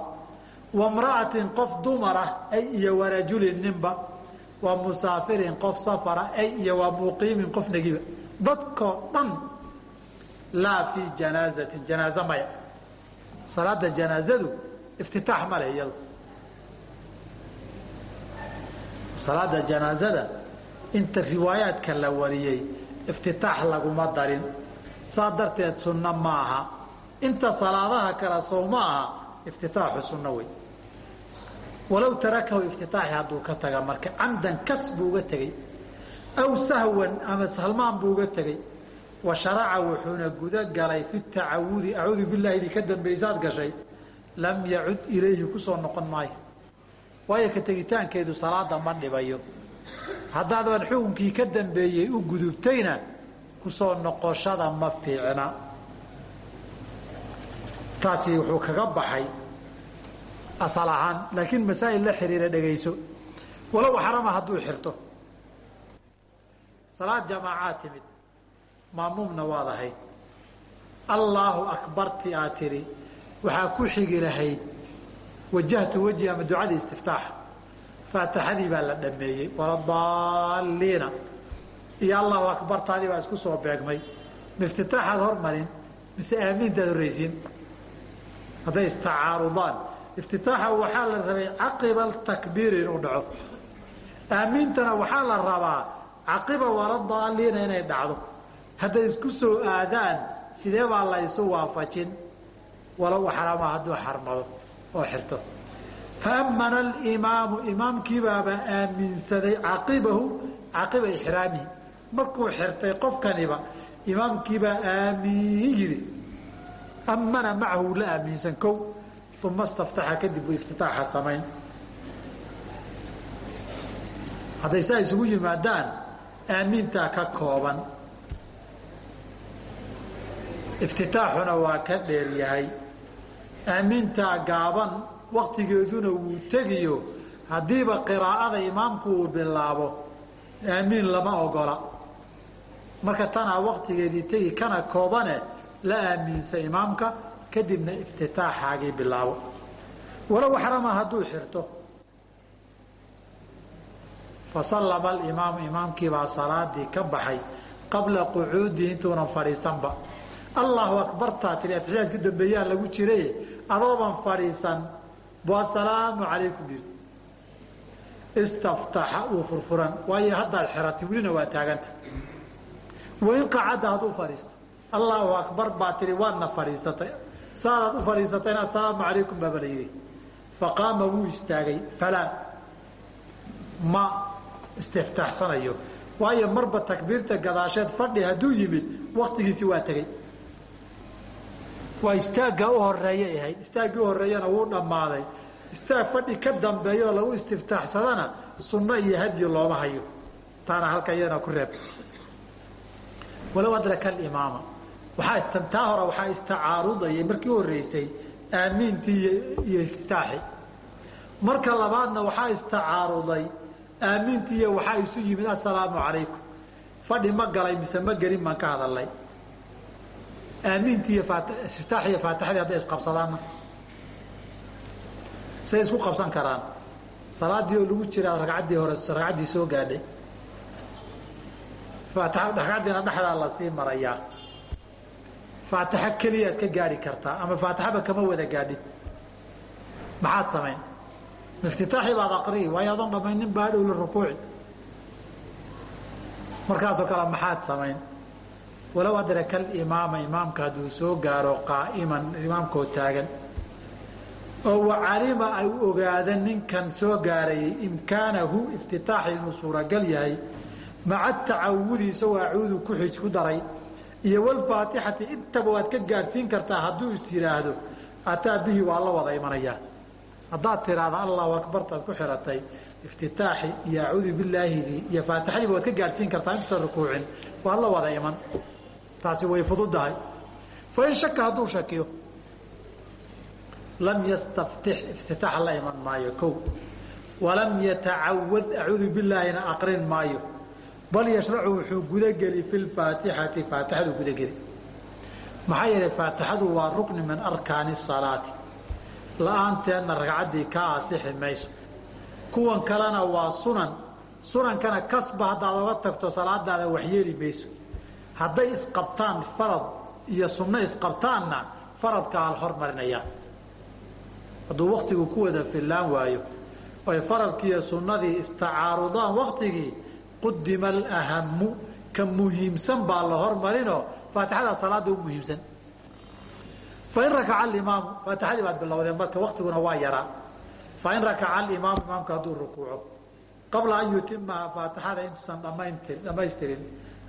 Wa mra'atin qof dumara ay iyo warajulin ninba wa musaafirin qof safara ay iyo wa muqiimin qof negiba dadkoo dhan laa fii janaazatin janaaze maya. Salaada janaazadu iftitaax ma leh iyadu. Salaada janaazada inta riwaayaadka la wariyey iftitaax laguma darin. Saa darteed sunno ma aha inta salaadaha kale sow ma aha iftitaaxu sunno wey walow tarakahu iftitaaxi hadduu ka taga marka camdan kas buu uga tegey aw sahwan ama salmaan buu uga tegey wa sharaca wuxuuna guda galay fi tacawudi acuudu billahi idii ka dambaysaad gashay lam yacud ilayhi ku soo noqon maayo. Waayo ka tegitaankeedu salaada ma dhibayo. Haddaadan xukunkii ka dambeeyey u gudubtayna ku soo noqoshada ma fiicna. Taasi wuxuu kaga baxay asal ahaan laakiin masaa'il la xiriira dhegayso. Walow xarama hadduu xirto. Salaad jamaacaad timid. Maamuumna waad ahayd allaahu akbarti aad tidhi. Waxaa ku xigi lahayd. Wajahtu wejhi ama ducadii istiftaaxa faatixadii baa la dhameeyey waladaalliina iyo allahu akbartaadii baa isku soo beegmay. Miftitaaxaad hormarin mise aamiintaad horraysiin hadday istacaarudaan iftitaaxa waxaa la rabay caqiba takbiiri inuu dhaco aamiintana waxaa la rabaa caqiba waladaalliina inay dhacdo hadday isku soo aadaan sidee baa la isu waafajin walow xarama hadduu xarmado oo xirto faamana alimaamu imaamkiibaaba aaminsaday caqibahu caqiba ixraamihi markuu xirtay qofkaniba imaamkiibaa aamiin yidhi amana macahu la aaminsan kow uma istaftaxa kadib buu iftitaaxa samayn hadday saa isugu yimaadaan aamiintaa ka kooban iftitaaxuna waa ka dheer yahay aamiintaa gaaban waktigeeduna wuu tegiyo haddiiba qiraa'ada imaamku uu bilaabo aamiin lama ogola marka tanaa waktigeedii tegi kana koobane la aamiinsa imaamka kadibna iftitaaxaagii bilaabo walow xarama hadduu xirto. Fasallama alimaamu imaamkiibaa salaadii ka baxay qabla qucuudihi intuunan fadhiisanba. Allahu akbartaa tiri atixiyaadka dambeeyaa lagu jiray adooban fadhiisan bu assalaamu calaykum yiri istaftaxa uu furfuran waayo haddaad xiratay welina waa taaganta wain qacadda hadduu fadhiisto. Allahu akbar baa tihi waadna fadhiisatay saadaad u fadhiisatayna assalaamu calaykum baaba la yidhi faqaama wuu istaagay falaa ma istiftaaxsanayo waayo marba takbiirta gadaasheed fadhi hadduu yimid waktigiisi waa tegey. Waa istaagga u horeeyay ahayd istaaggii u horeeyana wuu dhammaaday. Istaag fadhi ka dambeeyo lagu istiftaaxsadana sunno iyo hadyi looma hayo. Taana halka iyadana ku reeb. Walow adraka alimaama waxaa taa hore waxaa istacaarudayay markii horreysay aamiintii iyo iftitaaxi marka labaadna waxaa istacaaruday aamiintii iyo waxaa isu yimid assalaamu calaykum. Fadhi ma galay mise ma gelin baan ka hadalnay aamiintii iyo iftitaax iyo faatixadii hadday isqabsadaanna say isku qabsan karaan. Salaadii oo lagu jiraa ragcaddii hore ragcaddii soo gaadhay. Faatixa ragcaddiina dhexdaa la sii marayaa faatixo keliyaad ka gaadhi kartaa ama faatixaba kama wada gaadhin. Maxaad samayn iftitaaxii baad aqriyi waayo adoon dhammaynin baadhow la rukuuci. Markaasoo kale maxaad samayn walow adraka alimaama imaamka hadduu soo gaaro qaa'iman imaamkoo taagan. Oo wacalima ay ogaada ninkan soo gaarayay imkaanahu iftitaaxi inuu suuragal yahay maca tacawudi isagoo acuudu ku xij ku daray iyo walfaatixati intaba waad ka gaadhsiin kartaa hadduu is yidhaahdo ataa bihi waa la wada imanayaa haddaad tiraahda allahu akbartaad ku xiratay iftitaaxi iyo acuudu bilaahidii iyo faatixadiiba waad ka gaadhsiin kartaa intuusan rukuucin waad la wada iman. Taasi way fududahay. Fain shaka hadduu shakiyo lam yastaftix iftitaax la iman maayo ko walam yatacawad acuudu bilaahina aqrin maayo bal yashracu wuxuu gudageli fi lfaatixati faatixadu gudageli. Maxaa yeelay faatixadu waa rukni min arkaani salaati. La'aanteedna ragcaddii ka asixi mayso. Kuwan kalena waa sunan. Sunankana kasba haddaad oga tagto salaadaada waxyeeli mayso. Hadday isqabtaan farad iyo sunno isqabtaanna faradka al hormarinaya. Hadduu waktigu ku wada fillaan waayo oy faradkiiyo sunnadii istacaarudaan waktigii qudima alahamu ka muhiimsan baa la hormarinoo faatixada salaada u muhiimsan. Fain rakaca alimaamu faatixadii baad bilowdeen marka waktiguna waa yaraa. Fain rakaca alimaamu imaamka hadduu rukuuco. Qabla an yutimaha faatixada intuusan dhamayntir dhamaystirin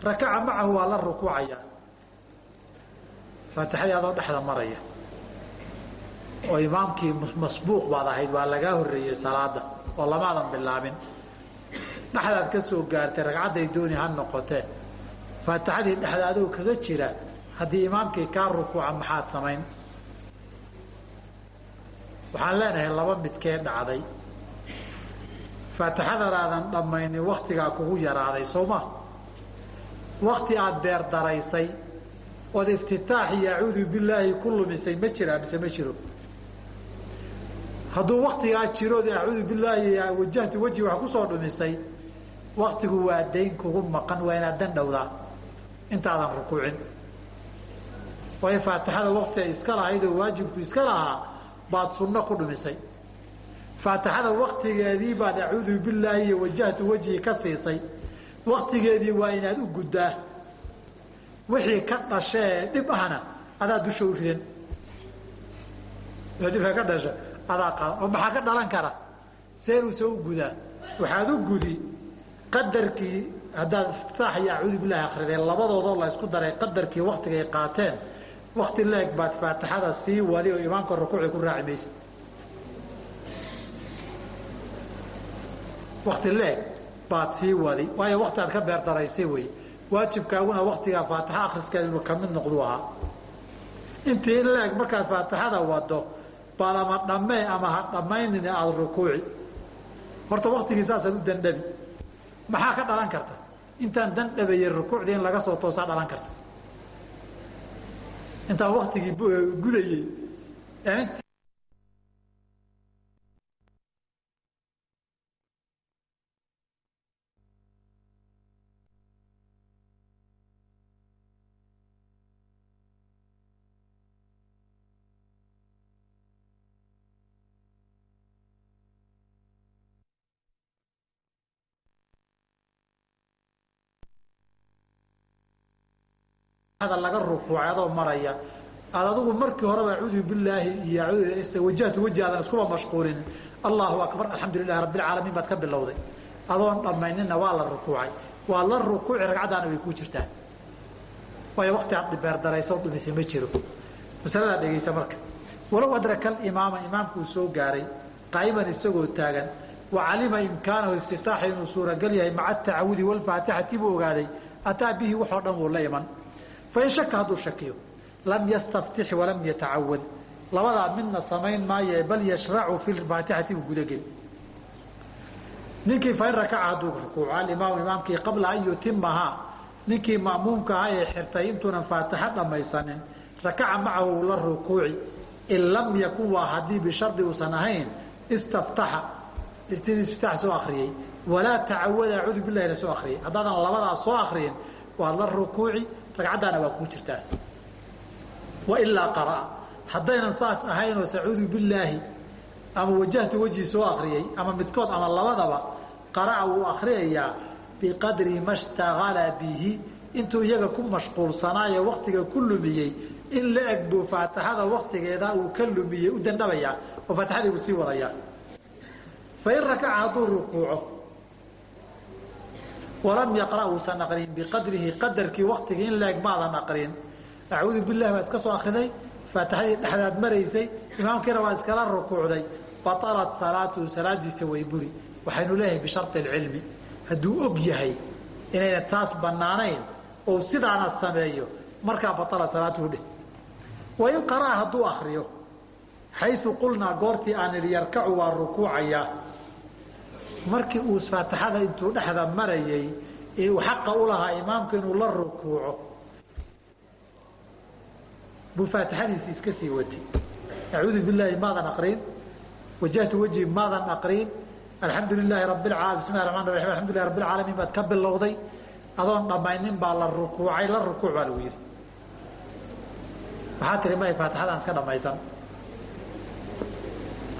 rakaca macahu waa la rukuucaya faatixadii adoo dhexda maraya. Oo imaamkii masbuuq baad ahayd waa lagaa horeeyey salaada oo lamaadan bilaabin dhexdaad ka soo gaartay ragcadday dooni ha noqotee. Faatixadii dhexda adoo kaga jira haddii imaamkii kaa rukuuca maxaad samayn? Waxaan leenahay laba midkee dhacday. Faatixadanaadan dhammaynin waktigaa kugu yaraaday soo ma? Wakti aada beer daraysay ood iftitaax iyo acuudu billaahi ku lumisay ma jiraa mise ma jiro. Hadduu waktigaa jirood acuudu billaahi wajahtu wejhi wax ku soo dhumisay waktigu waa dayn kugu maqan waa inaad dan dhowdaa. Intaadan rukuucin. Waayo faatixada wakti ay iska lahayd oo waajibku iska lahaa baad sunno ku dhumisay. Faatixada waktigeedii baad acuudu billaahi iyo wajahtu wejhi ka siisay. Waktigeedii waa inaad u guddaa. Wixii ka dhashee dhib ahna adaa dusha u ridan dhibka ka dhasha adaa qaada oo maxaa ka dhalan kara? Seenuuse u gudaa. Waxaad u gudi qadarkii haddaad iftitaax iyo acuudu billahi akrideen labadoodoo la isku daray qadarkii waktigay qaateen wakti leeg baad faatixada sii wadi oo imaamka rukuuci ku raaci maysa wakti leeg baad sii wadi waayo wakti aad ka beerdaraysay wey. Waajibkaaguna waktigaa faatixa akriskeeda inuu ka mid noqdu ahaa. Intii in leeg markaad faatixada wado baad ama dhammee ama ha dhammaynin aada rukuuci. Horta waktigii saasaad u dandhabi maxaa ka dhalan karta? Intaan dandhabayay rukuucdii in laga soo toosaa dhalan karta. Intaan waktigii gudayey laga rukuucay adoo maraya. Aad adigu markii horeba acuudu billaahi iyo wajahtu wejhi aadan iskuba mashquulin. Allahu akbar alxamdu lilahi rabbi alcaalamiin baad ka bilowday. Adoon dhammayninna waa la rukuucay. Waa la rukuuci ragcaddaana way ku jirtaa. Waayo wakti aad dhibeerdarayso dhumisay ma jiro. Masaladaa dhegaysa marka. Walow adraka alimaama imaamku uu soo gaaray qaa'iman isagoo taagan wa calima imkaanahu iftitaaxa inuu suuragal yahay maca atacawudi walfaatixati buu ogaaday ataa bihi waxoo dhan wuu la iman fain shaka hadduu shakiyo lam yastaftix walam yatacawad labadaa midna samayn maaye bal yashracu fi faatixati buu gudageli ninkii fain rakaca hadduu rukuuco alimaamu imaamkii qabla an yutimahaa ninkii ma'muumka ahaa ee xirtay intuunan faatixo dhammaysanin rakaca macahu la rukuuci. In lam yakun waa haddii bishardi uusan ahayn istaftaxa. Iftitaax soo akriyey walaa tacawada acuudu billahina soo akriyay haddaadan labadaas soo akriyin waa la rukuuci ragcaddaana waa kuu jirtaa. Wailaa qara'a. Haddaynan saas ahaynoo sacuudu billaahi ama wajahtu wejhi soo akriyey ama midkood ama labadaba qara'a wuu akriyayaa biqadri ma shtagala bihi. Intuu iyaga ku mashquulsanaayo waktiga ku lumiyey in la eg buu faatixada waktigeeda uu ka lumiyey u dandhabayaa oo faatixadii buu sii wadayaa. Fain rakaca hadduu rukuuco walam yaqra uusan aqrin biqadrihi qadarkii waktigii in laeg maadan aqrin acuudu billahi baa iska soo akriday faatixadii dhexdaad maraysay imaamkiina waa iskala rukuucday. Baalat salaatuhu salaadiisa way buri. Waxaynu leeyahay bisharti alcilmi. Hadduu og yahay inayna taas banaanayn ou sidaana sameeyo markaa baala salaatuhu dheh. Wain qara'a hadduu akriyo xayu qulnaa goortii aan idhi yarkacu waa rukuucayaa markii uu faatixada intuu dhexda marayay ee uu xaqa u lahaa imaamka inuu la rukuuco buu faatixadiisi iska sii watay. Acuudu billaahi maadan aqriin wajahtu wejhi maadan aqriin. Alxamdu lilaahi rabbi alcaalamiin bismillahi raxmaan raxiim alxamdu lillahi rabbi alcaalamiin baad ka bilowday. Adoon dhammaynin baa la rukuucay la rukuuc baa lagu yidhi. Maxaa tiri may faatixadaan iska dhamaysan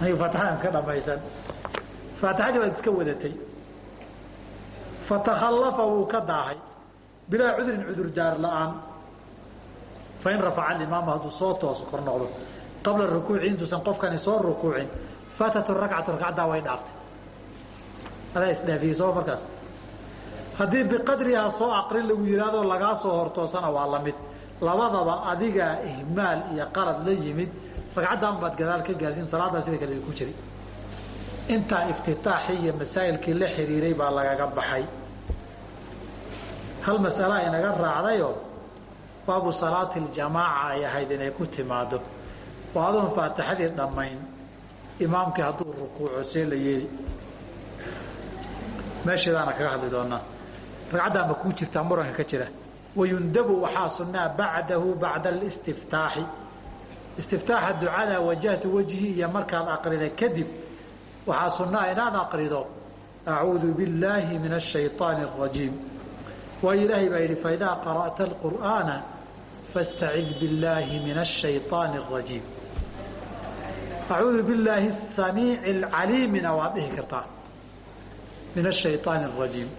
aniga faatixadaan iska dhamaysan faatixadii baad iska wadatay. Fatakhallafa wuu ka daahay. Bilaa cudurin cudurdaar la'aan. Fain rafaca alimaama hadduu soo tooso kor noqdo. Qabla rukuuci intuusan qofkani soo rukuucin faatatu rakcatu rakcaddaa way dhaaftay adaa isdhaafiyey soo markaas. Haddii biqadrihaa soo aqrin lagu yidhahdoo lagaa soo hortoosana waa la mid. Labadaba adigaa ihmaal iyo qalad la yimid. Ragcaddan baad gadaal ka gaarsiin salaadaa sida kale ku jiri intaa iftitaaxii iyo masaa'ilkii la xiriiray baa lagaga baxay. Hal masala inaga raacdayoo baabu salaati ljamaaca ay ahayd inay ku timaado oo adoon faatixadii dhammayn. Imaamkii hadduu rukuuco see la yeeli. Meesheedaana kaga hadli doonaa ragcaddaa kuu jirtaa? Muranka ka jira. Wayundabu waxaa sunnaa bacdahu bacda alistiftaaxi. Istiftaaxa ducada wajahtu wejhi iyo markaad aqrida kadib waxaa sunnaa inaad aqrido acuudu billaahi min ashayطaani الrajiim waayo ilaahay baa yidhi faidaa qara'ta alqur'aana fastacid billaahi min ashayطaani الrajiim acuudu billaahi الsamiici اlcaliimina waad dhihi kartaa min ashayطaani الrajiim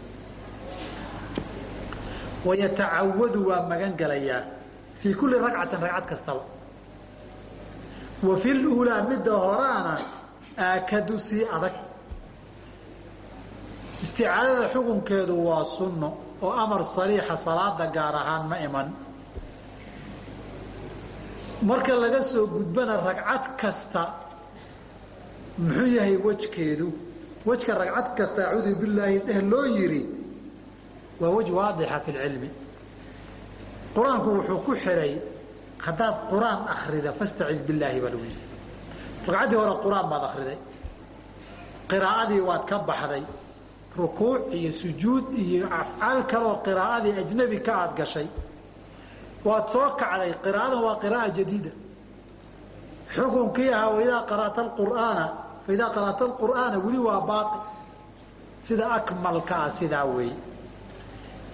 wayatacawadu waa magan gelayaa fii kulli ragcatin ragcad kastaba wa fi luulaa midda horaana aakadu sii adag. Isticaadada xukunkeedu waa sunno oo amar sariixa salaada gaar ahaan ma iman. Marka laga soo gudbana ragcad kasta muxuu yahay wejkeedu? Wejka ragcad kasta acuudu billaahi dheh loo yidhi waa wej waadixa fi lcilmi qur'aanku wuxuu ku xihay haddaad qur'aan akrida fastacid billaahi baa lagu yidhi ragcaddii hore qur'aan baad akriday qiraa'adii waad ka baxday. Rukuuc iyo sujuud iyo afcaal kaleoo qiraa'adii ajnabi ka aad gashay. Waad soo kacday. Qiraa'adan waa qiraa'a jadiida. Xukunkii ahaa waidaa qara'ta alqur'aana faidaa qara'ta alqur'aana weli waa baaqi. Sida akmalka ah sidaa weeye.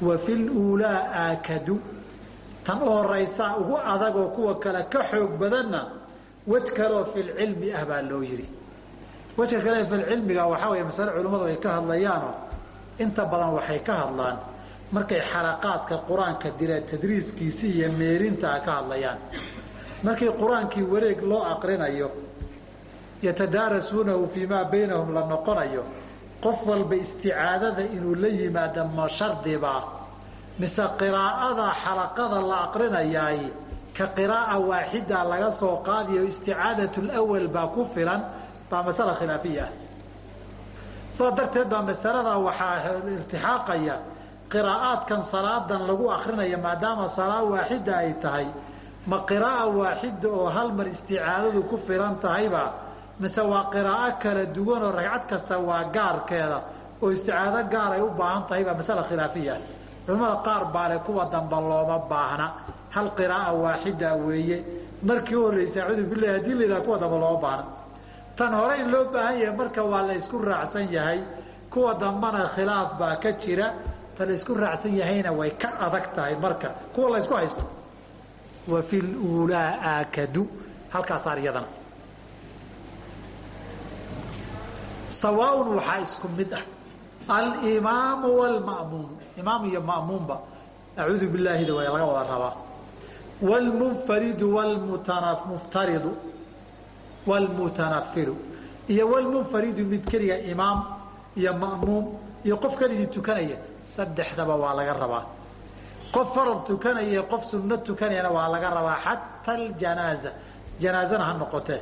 Wa fi luulaa aakadu tan u horaysaa ugu adagoo kuwa kale ka xoog badanna wej kaleoo filcilmi ah baa loo yidhi. Wejka kale filcilmiga waxaa weeye masale culimmadu ay ka hadlayaanoo inta badan waxay ka hadlaan. Markay xalaqaadka qur'aanka dira tadriiskiisii iyo meerintaa ka hadlayaan. Markii qur'aankii wareeg loo aqrinayo yatadaarasuunahu fii maa baynahum la noqonayo qof walba isticaadada inuu la yimaado ma shardibaa mise qiraa'ada xalaqada la aqrinayaay ka qiraa'a waaxida laga soo qaadiyo isticaadatu lwal baa ku filan baa masala khilaafiya ah. Saas darteed baa masalada waxaa irtixaaqaya qiraa'aadkan salaadan lagu akrinaya maadaama salaa waaxida ay tahay ma qiraa'a waaxida oo hal mar isticaadadu ku filan tahayba mise waa qiraa'o kala duwan oo ragcad kasta waa gaarkeeda oo isticaado gaar ay u baahan tahay baa masala khilaafiya culamada qaar baale kuwa damba baahna hal qiraa'a waaxida weeye. Markii horeysa acuudu billahi haddii la yidhaha kuwa damba looma baahna tan hore in loo baahan yahay marka waa la isku raacsan yahay kuwa dambana khilaaf baa ka jira ta la isku raacsan yahayna way ka adag tahay marka. Kuwa la isku haysto. Wa fi luulaa aakadu. Halkaasaar iyadana. Sawaaun waxaa isku mid ah. Alimaamu wlma'muum imaam iyo ma'muumba. Acuudu billaahida way laga wada rabaa wlmunfaridu muftaridu wlmutanafilu iyo wlmunfaridu mid keliga imaam iyo ma'muum iyo qof keligii tukanaya saddexdaba waa laga rabaa. qof farad tukanaya iyo qof sunno tukanayana waa laga rabaa xata aljanaaza. janaazana ha noqotee.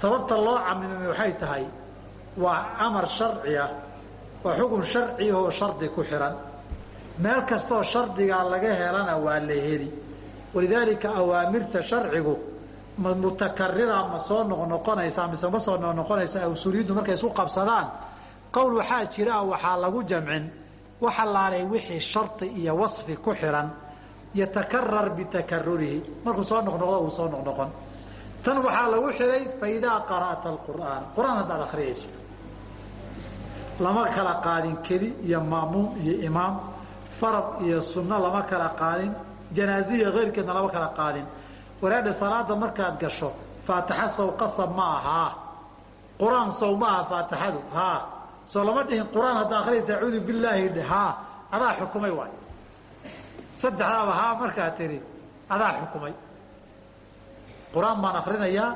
sababta loo camimay waxay tahay waa amar sharci ah oo xukun sharci ahoo shardi ku xihan meel kastooo shardigaa laga helana waa la heli walidaalika awaamirta sharcigu ma mutakarira ma soo noqnoqonaysaa mise ma soo noqnoqonaysa usuuliyaddu markay isku qabsadaan. Qowl waxaa jira waxaa lagu jamcin waxa laalay wixii shardi iyo wasfi ku xihan yatakarar bitakarurihi markuu soo noqnoqdo uu soo noqnoqon. Tan waxaa lagu xihay faidaa qara'ta alqur'aan. Qur'aan haddaad akriyayso lama kala qaadin keli iyo maamuum iyo imaam farad iyo sunno lama kala qaadin janaaziya keyrkeedna lama kala qaadin. Waraadha salaada markaad gasho faataxa sow qasab ma ahaa qur'aan sow ma aha faataxadu haa soo lama dhihin qur'aan haddaa akhriyaysa acuudu billaahi haa adaa xukumay waay. Saddexdaaba haa markaa tihi adaa xukumay. Qur'aan baan akrinayaa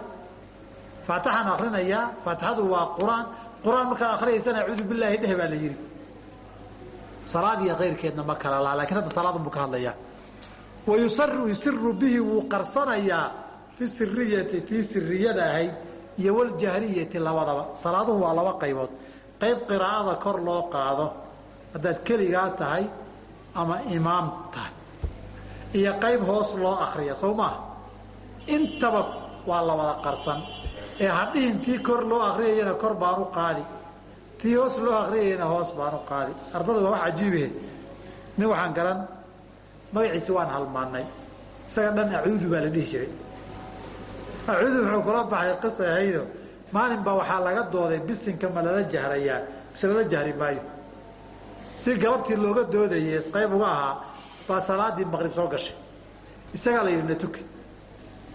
faataxaan akrinayaa faatixadu waa qur'aan. Qur'aan markaad akriyaysana acuudu billaahi dheh baa la yidhi. Salaad iyo keyrkeedna ma kala laha laakiin hadda salaadun buu ka hadlayaa yusiru bihi wuu qarsanayaa fi siriyati tii siriyada ahayd iyo waljahriyati labadaba salaaduhu waa laba qaybood qayb qiraa'ada kor loo qaado haddaad keligaa tahay ama imaam tahay iyo qayb hoos loo akriya sow maaha intaba waa la wada qarsan ee hadhihin tii kor loo akriyayana kor baan u qaadi tii hoos loo akriyayana hoos baan u qaadi ardada waa wax cajiibe nin waxaan garan magaciisi waan halmaanay. Isaga dhan acuudu baa la dhihi jiray. Acuudu wuxuu kula baxay qisa ahaydo maalin baa waxaa laga dooday bisinka ma lala jahrayaa mise lala jahri maayo? Si galabtii looga doodayay isqayb uga ahaa baa salaadii maqrib soo gashay. Isagaa la yidhi na tuki.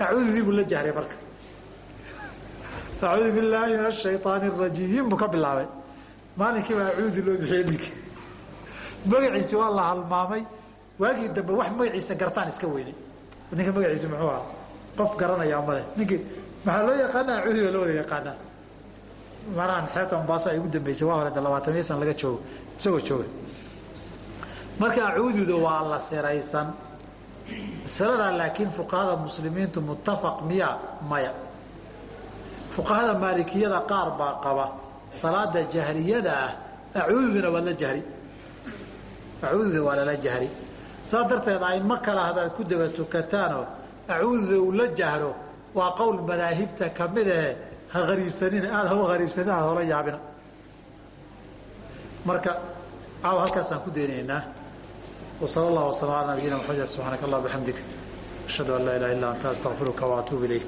Acuududii buu la jahray marka. Acuudu billaahi min ashayطaani arajiim buu ka bilaabay. Maalinkii baa acuudi loo bixiyey ninki. Magaciisi waa la halmaamay waagii dambe wax magaciisa gartaan iska weynay ninka magaciisa muxuu ahaa? Qof garanaya male ninkii maxaa loo yaqaana acuudi baa loo wada yaqaanaa. Manahan xeebta mombaaso ay ugu dambeysay. Waa hore de labaatamiya san laga joogo isagoo jooga marka acuududa waa la siraysan. Masaladaa laakiin fuqahada muslimiintu muttafaq miya maya. Fuqahada maalikiyada qaar baa qaba salaada jahriyada ah. Acuududuna waa la jahri. Acuududa waa lala jahri saas darteed aimo kala hadaad ku daba tukataanoo acuudu la jahro waa qowl madaahibta ka mid ee eh, ha ariibsanina aad ha ariibsanina aad hola yaabina marka caaw halkaasaan ku daynaynaa. Wasala allah wasala ala nabiyina maxamed subxaanaka allah bixamdik ashhadu an laa ilaha illa anta astaqfiruka waatuub ilayk.